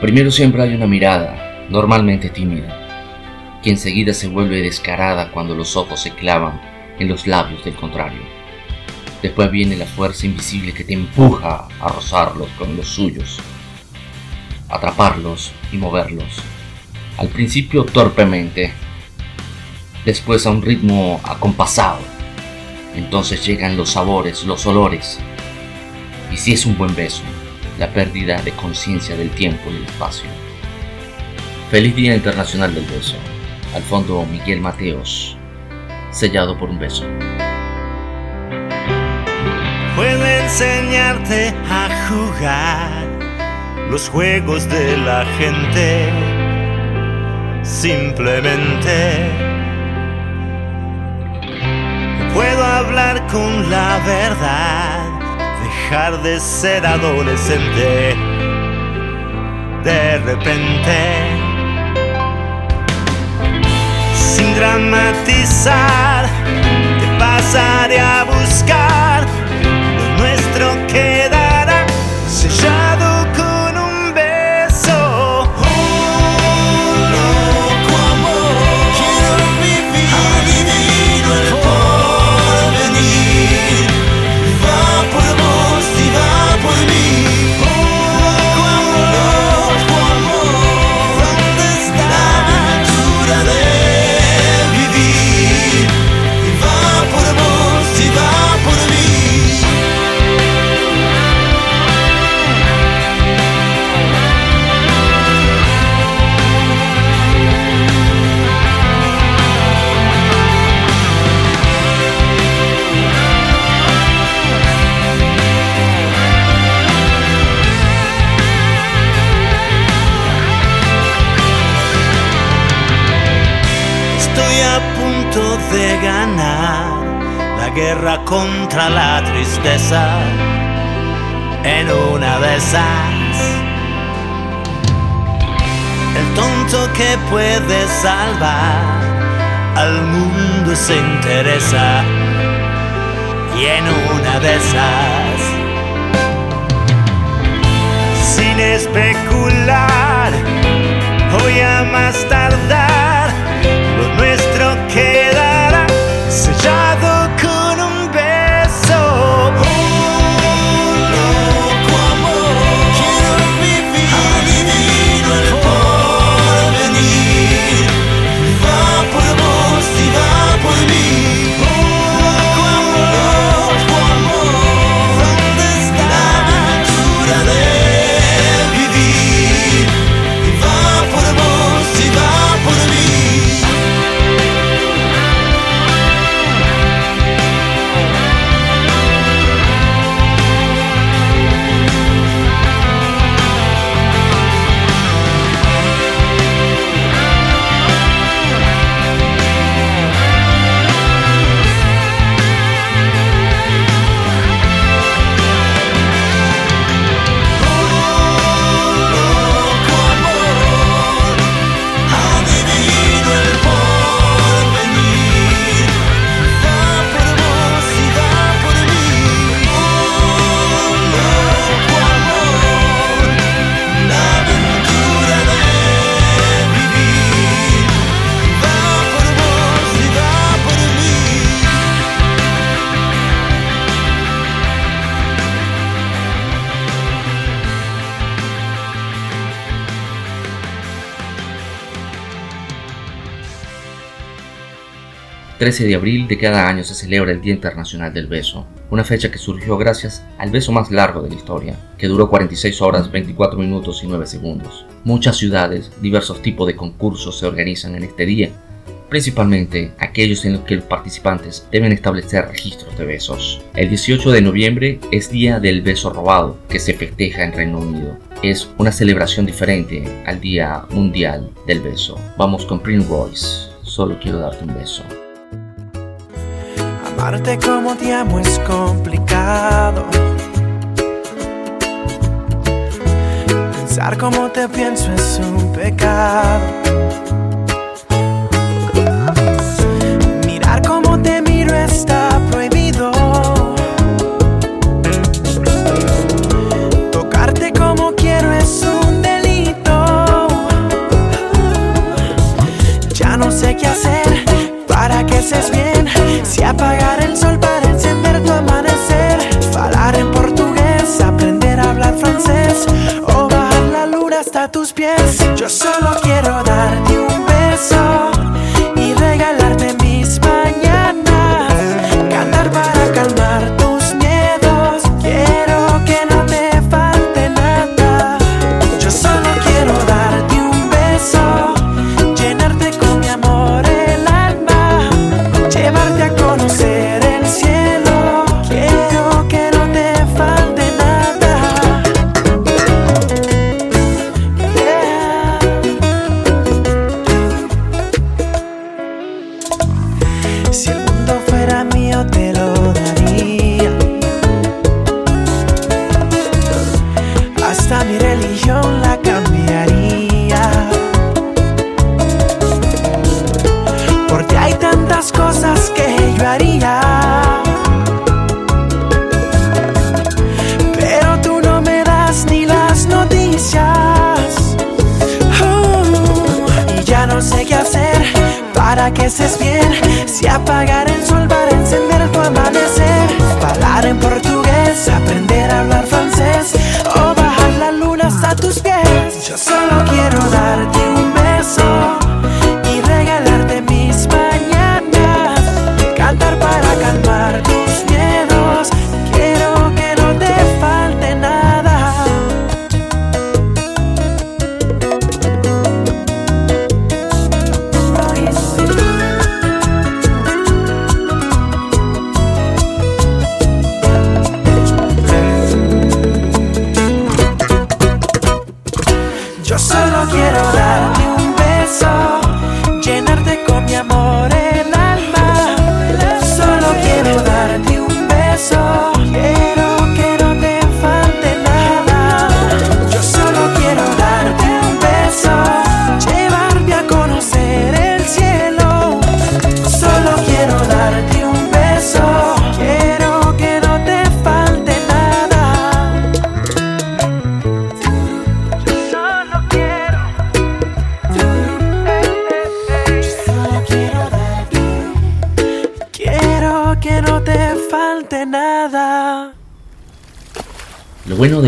Primero siempre hay una mirada, normalmente tímida, que enseguida se vuelve descarada cuando los ojos se clavan en los labios del contrario. Después viene la fuerza invisible que te empuja a rozarlos con los suyos, atraparlos y moverlos. Al principio torpemente, después a un ritmo acompasado. Entonces llegan los sabores, los olores. Y si es un buen beso, la pérdida de conciencia del tiempo y el espacio. Feliz Día Internacional del Beso. Al fondo Miguel Mateos, sellado por un beso. Puedo enseñarte a jugar los juegos de la gente. Simplemente puedo hablar con la verdad, dejar de ser adolescente. De repente, sin dramatizar, te pasaré a buscar. Lo nuestro quedará de ganar la guerra contra la tristeza. En una de esas, el tonto que puede salvar al mundo se interesa. Y en una de esas, sin especular, voy a más tardar, 13 de abril de cada año se celebra el Día Internacional del Beso, una fecha que surgió gracias al beso más largo de la historia, que duró 46 horas, 24 minutos y 9 segundos. Muchas ciudades, diversos tipos de concursos se organizan en este día, principalmente aquellos en los que los participantes deben establecer registros de besos. El 18 de noviembre es Día del Beso Robado, que se festeja en Reino Unido. Es una celebración diferente al Día Mundial del Beso. Vamos con Prince Royce, solo quiero darte un beso. Amarte como te amo es complicado. Pensar como te pienso es un pecado. Mirar como te miro está prohibido. Tocarte como quiero es un delito. Ya no sé qué hacer para que seas bien. Si apagar el sol para encender tu amanecer, falar en portugués, aprender a hablar francés o bajar la luna hasta tus pies. Yo solo quiero para que estés bien. Si apagar el sol para encender tu amanecer. Hablar en portugués, aprender a hablar francés. O bajar la luna hasta tus pies. Yo solo quiero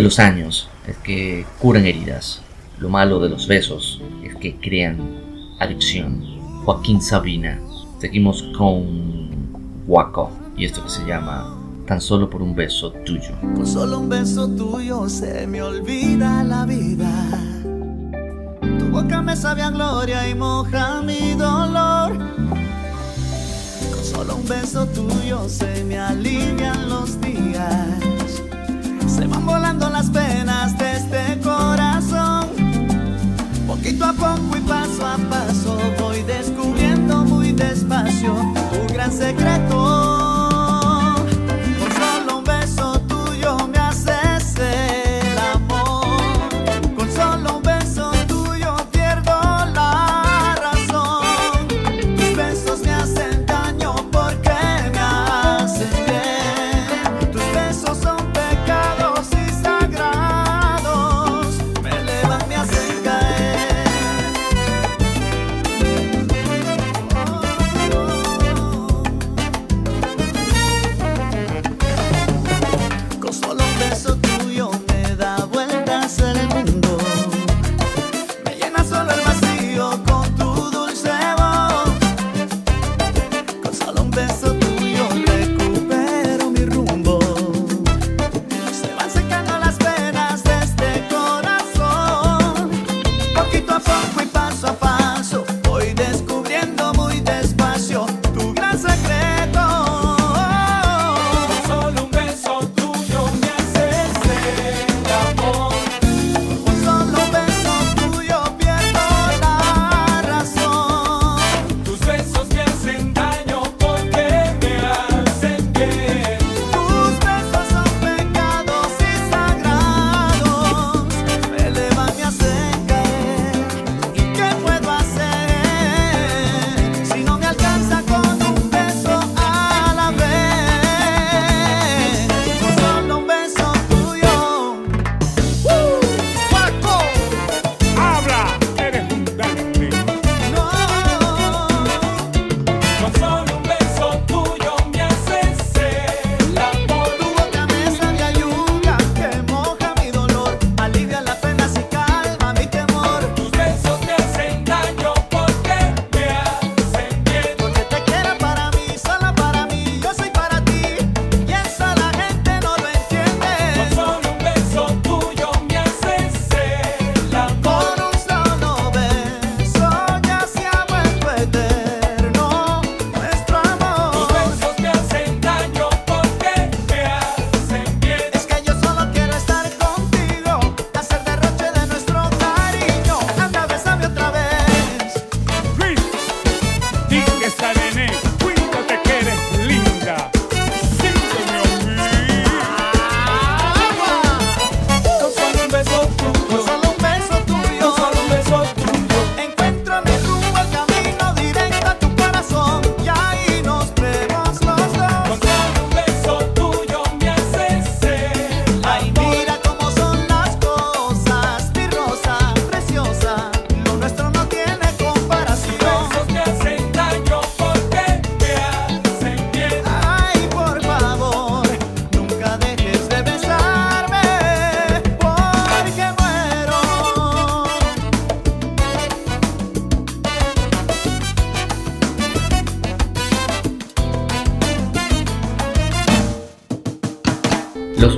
de los años es que curan heridas. Lo malo de los besos es que crean adicción. Joaquín Sabina. Seguimos con Waco y esto que se llama Tan solo por un beso tuyo. Con solo un beso tuyo se me olvida la vida. Tu boca me sabe a gloria y moja mi dolor. Con solo un beso tuyo se me alivian los días. Se van volando las penas de este corazón. Poquito a poco y paso a paso voy descubriendo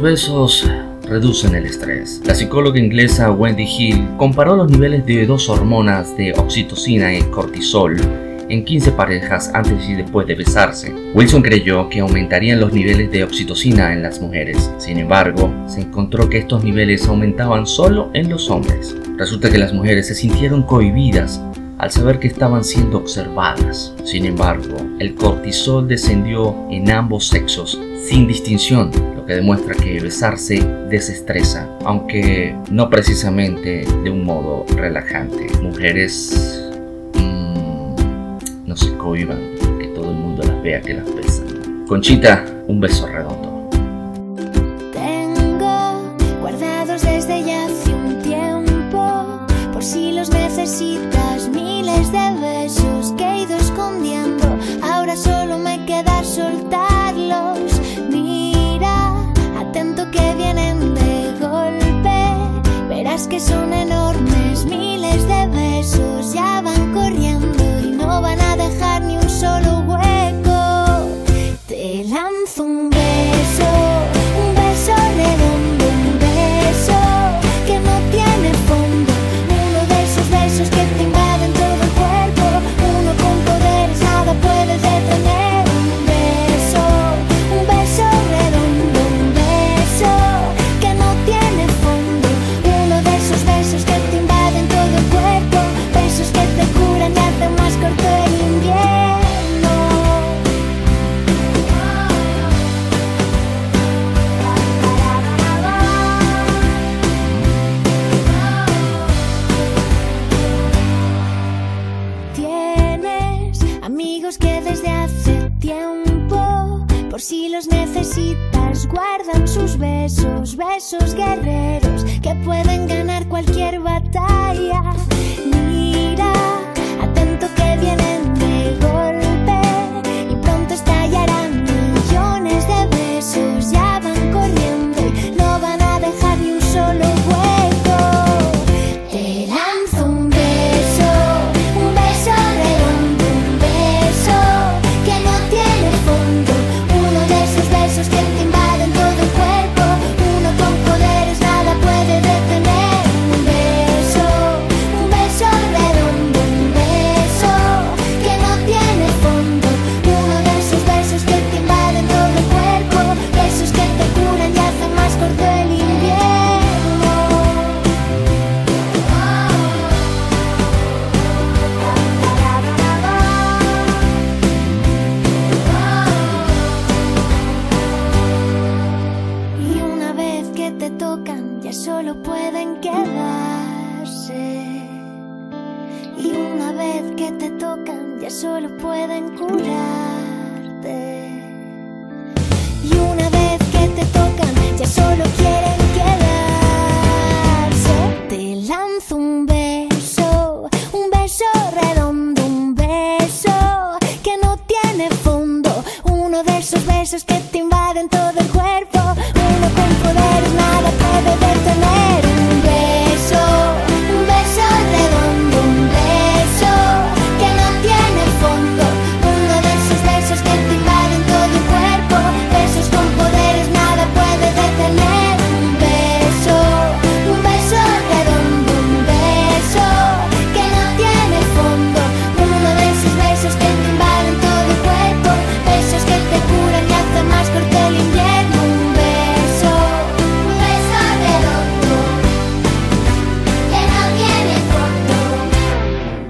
besos reducen el estrés. La psicóloga inglesa Wendy Hill comparó los niveles de dos hormonas de oxitocina y cortisol en 15 parejas antes y después de besarse. Wilson creyó que aumentarían los niveles de oxitocina en las mujeres. Sin embargo, se encontró que estos niveles aumentaban solo en los hombres. Resulta que las mujeres se sintieron cohibidas al saber que estaban siendo observadas. Sin embargo, el cortisol descendió en ambos sexos sin distinción, lo que demuestra que besarse desestresa, aunque no precisamente de un modo relajante. Mujeres no se cohiban, que todo el mundo las vea que las besan. Conchita, un beso redondo. Tengo guardados necesitas, miles de besos que he ido escondiendo. Ahora solo me queda soltarlos. Que vienen de golpe, verás que son enormes, miles de besos ya van corriendo no van a dejar ni un solo hueco. Amigos que desde hace tiempo, por si los necesitas, guardan sus besos, besos guerreros que pueden ganar cualquier batalla. Mira,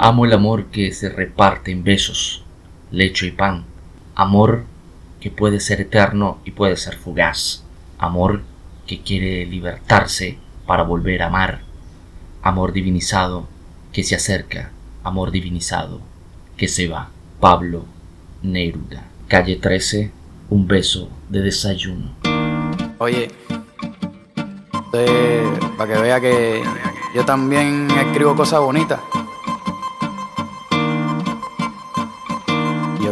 Amo el amor que se reparte en besos, lecho y pan. Amor que puede ser eterno y puede ser fugaz. Amor que quiere libertarse para volver a amar. Amor divinizado que se acerca. Amor divinizado que se va. Pablo Neruda. Calle 13. Un beso de desayuno. Oye, para que vea que yo también escribo cosas bonitas.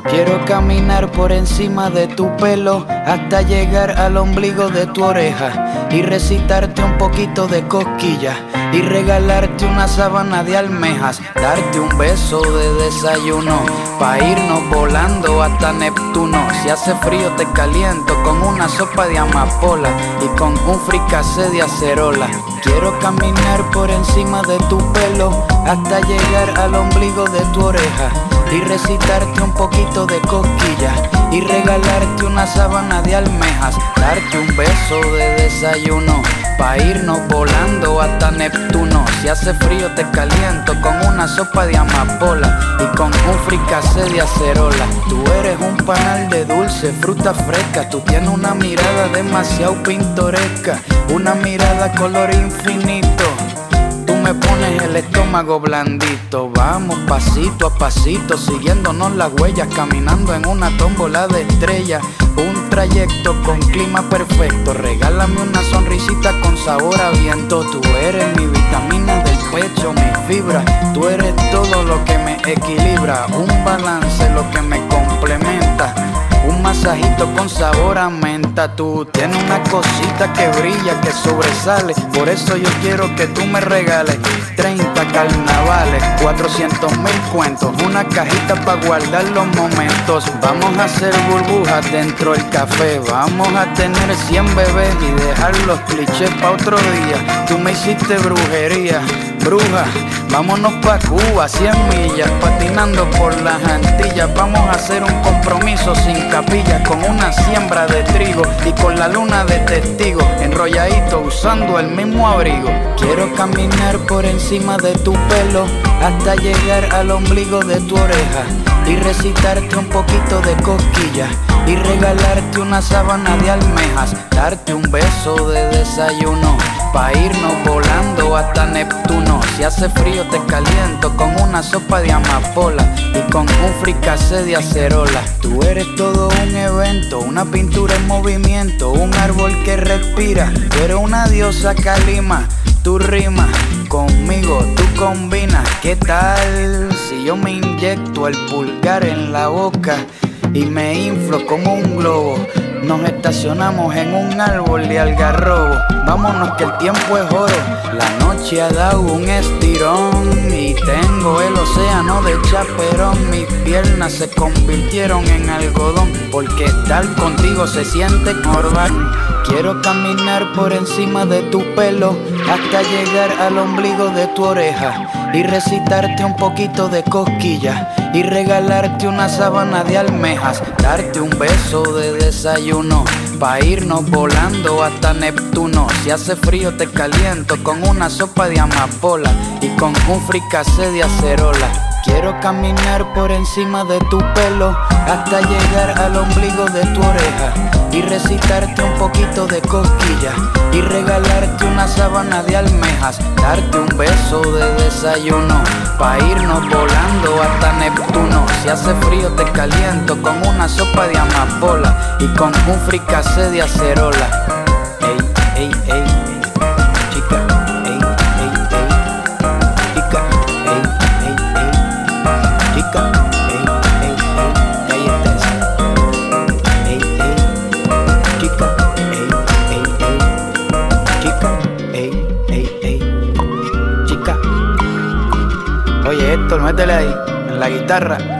Quiero caminar por encima de tu pelo hasta llegar al ombligo de tu oreja y recitarte un poquito de cosquillas y regalarte una sábana de almejas, darte un beso de desayuno, pa' irnos volando hasta Neptuno. Si hace frío te caliento con una sopa de amapola y con un fricase de acerola. Quiero caminar por encima de tu pelo hasta llegar al ombligo de tu oreja y recitarte un poquito de cosquilla y regalarte una sábana de almejas, darte un beso de desayuno, pa' irnos volando hasta Neptuno. Si hace frío te caliento con una sopa de amapola. Y con un fricase de acerola. Tú eres un panal de dulce, fruta fresca, tú tienes una mirada demasiado pintoresca, una mirada color infinito me pones el estómago blandito. Vamos pasito a pasito, siguiéndonos las huellas, caminando en una tómbola de estrellas. Un trayecto con clima perfecto. Regálame una sonrisita con sabor a viento. Tú eres mi vitamina del pecho, mi fibra. Tú eres todo lo que me equilibra. Un balance, lo que me complementa masajito con sabor a menta. Tú tienes una cosita que brilla, que sobresale. Por eso yo quiero que tú me regales 30 carnavales, 400 mil cuentos. Una cajita para guardar los momentos. Vamos a hacer burbujas dentro del café. Vamos a tener 100 bebés y dejar los clichés para otro día. Tú me hiciste brujería bruja. Vámonos pa' Cuba, 100 millas, patinando por las Antillas. Vamos a hacer un compromiso sin capilla, con una siembra de trigo y con la luna de testigo, enrolladito usando el mismo abrigo. Quiero caminar por encima de tu pelo hasta llegar al ombligo de tu oreja y recitarte un poquito de cosquilla y regalarte una sábana de almejas, darte un beso de desayuno pa irnos volando hasta Neptuno. Si hace frío te caliento con una sopa de amapola y con un fricase de acerola. Tú eres todo un evento, una pintura en movimiento, un árbol que respira. Tú eres una diosa calima, tu rima conmigo, tú combinas. ¿Qué tal si yo me inyecto el pulgar en la boca y me inflo como un globo? Nos estacionamos en un árbol de algarrobo. Vámonos que el tiempo es oro. La noche ha dado un estirón y tengo el océano de chaperón. Mis piernas se convirtieron en algodón porque estar contigo se siente corvar. Quiero caminar por encima de tu pelo hasta llegar al ombligo de tu oreja y recitarte un poquito de cosquillas y regalarte una sábana de almejas, darte un beso de desayuno pa irnos volando hasta Neptuno. Si hace frío te caliento con una sopa de amapola y con un fricase de acerola. Quiero caminar por encima de tu pelo hasta llegar al ombligo de tu oreja y recitarte un poquito de cosquilla y regalarte una sábana de almejas, darte un beso de desayuno pa irnos volando hasta Neptuno. Si hace frío te caliento con una sopa de amapola y con un fricase de acerola. Héctor, métele ahí, en la guitarra.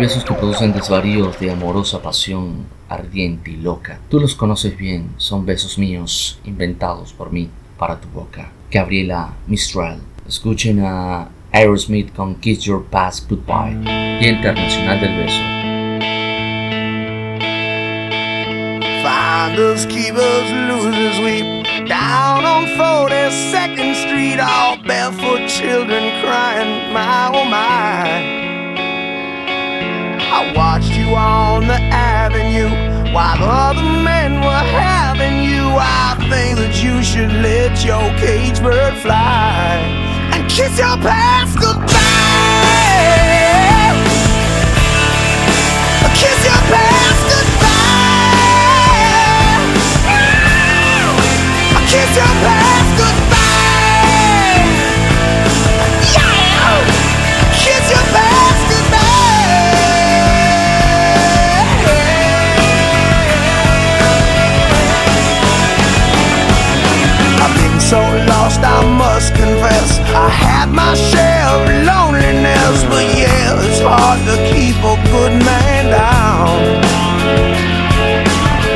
Besos que producen desvaríos de amorosa pasión, ardiente y loca. Tú los conoces bien, son besos míos, inventados por mí, para tu boca. Gabriela Mistral. Escuchen a Aerosmith con Kiss Your Past Goodbye, Día Internacional del Beso. Finders, keepers, losers weep down on 42nd Street, all barefoot children crying, my oh my. I watched you on the avenue while other men were having you. I think that you should let your cage bird fly and kiss your past goodbye. Kiss your past goodbye. Kiss your past. so lost, I must confess. I had my share of loneliness, but yeah, it's hard to keep a good man down.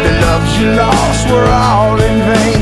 The loves you lost were all in vain.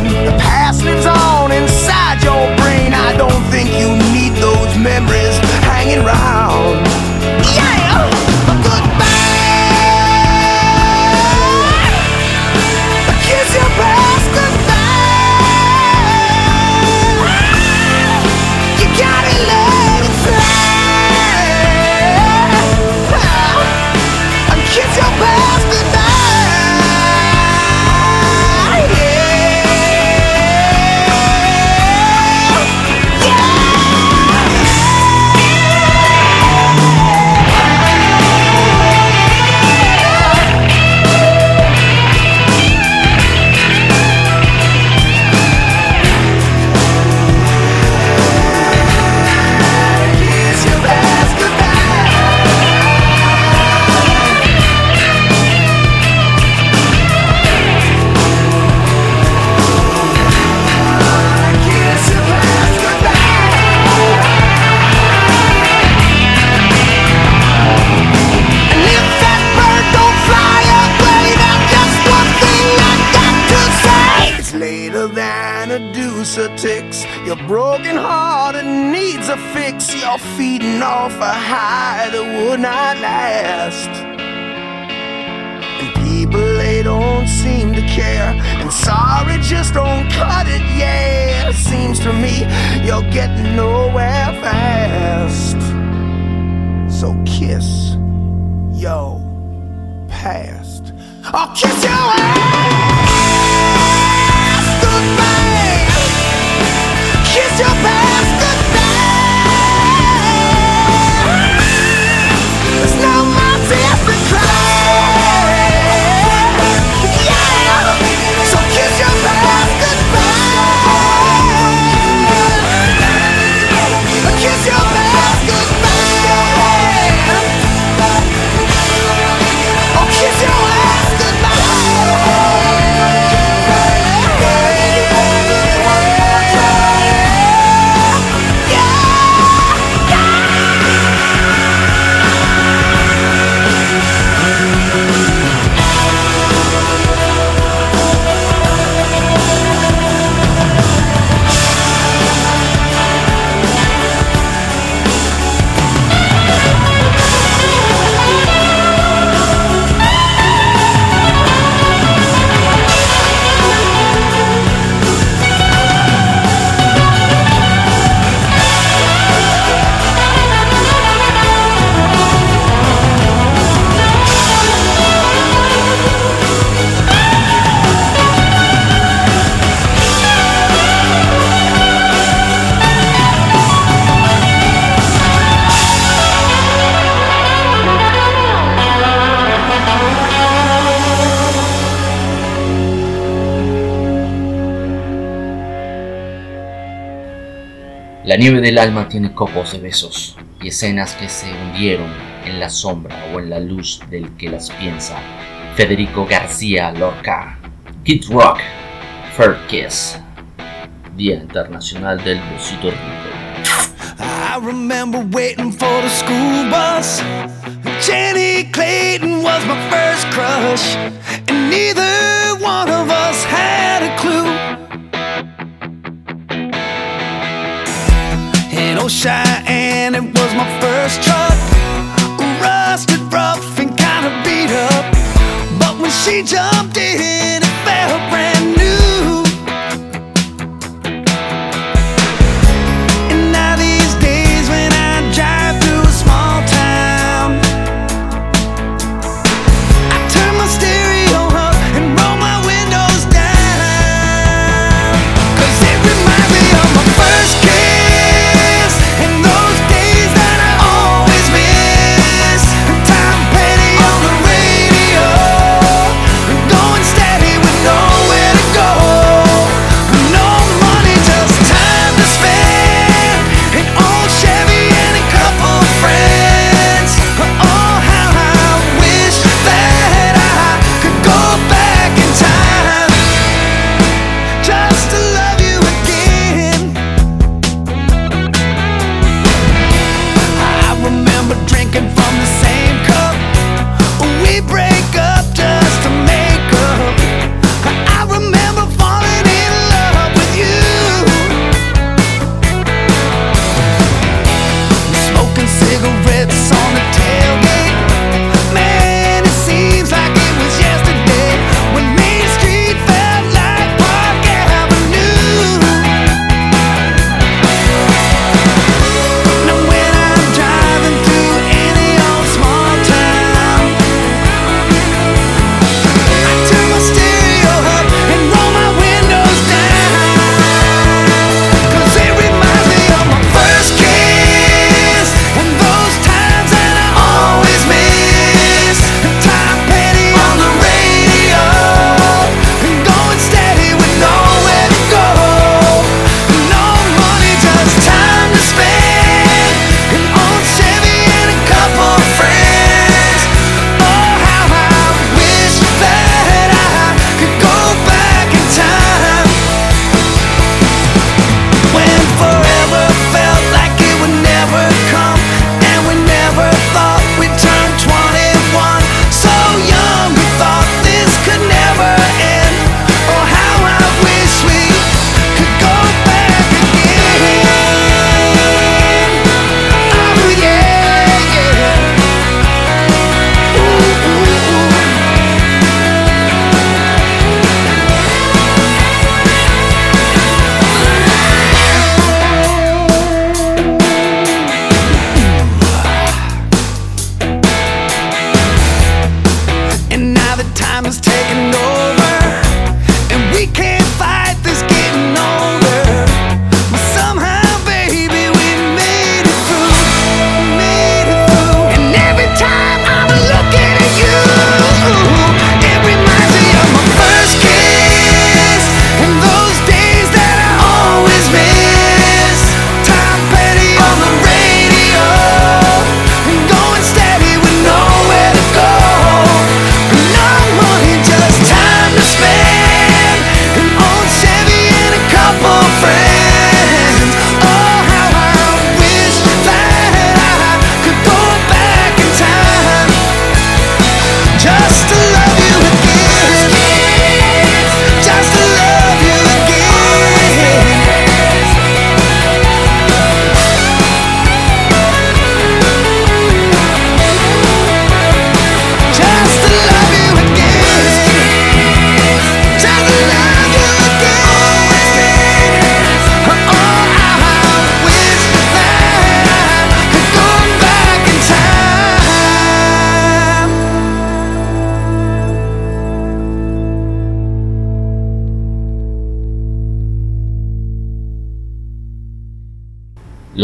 La nieve del alma tiene copos de besos y escenas que se hundieron en la sombra o en la luz del que las piensa. Federico García Lorca, Kid Rock, Fair Kiss, Día Internacional del Besito Rico. I remember waiting for the school bus. Jenny Clayton was my first crush, Old Cheyenne. it was my first truck. Rusted rough and kinda beat up. But when she jumped in,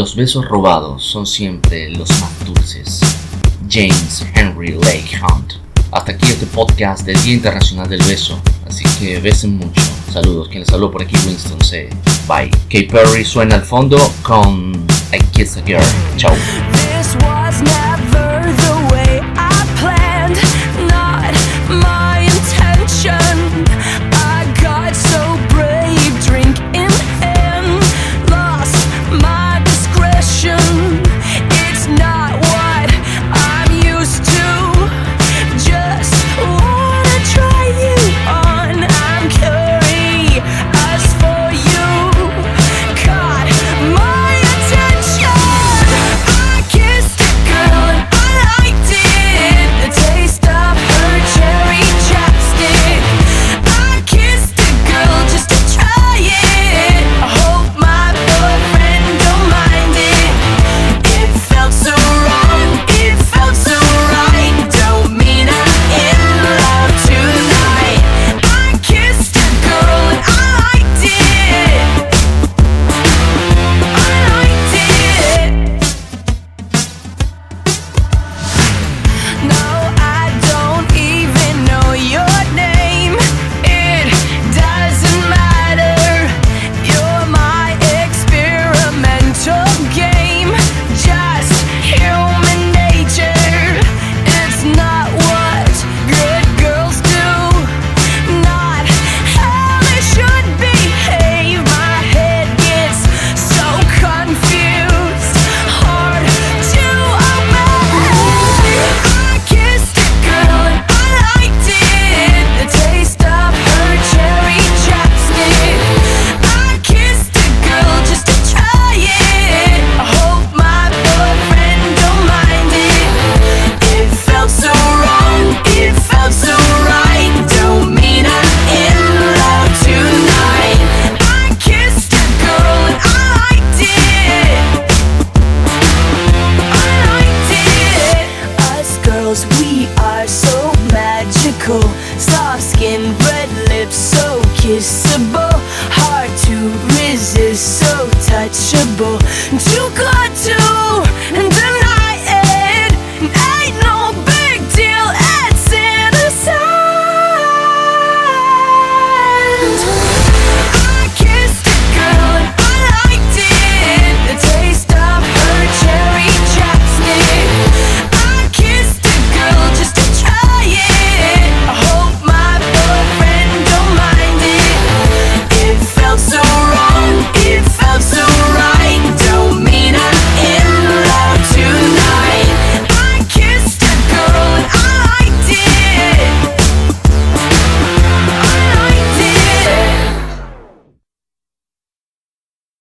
Los besos robados son siempre los más dulces. James Henry Lake Hunt. Hasta aquí este podcast del Día Internacional del Beso. Así que besen mucho. Saludos. Quien les habló por aquí, Winston C. Bye. Kay Perry suena al fondo con I Kiss a Girl. Chao.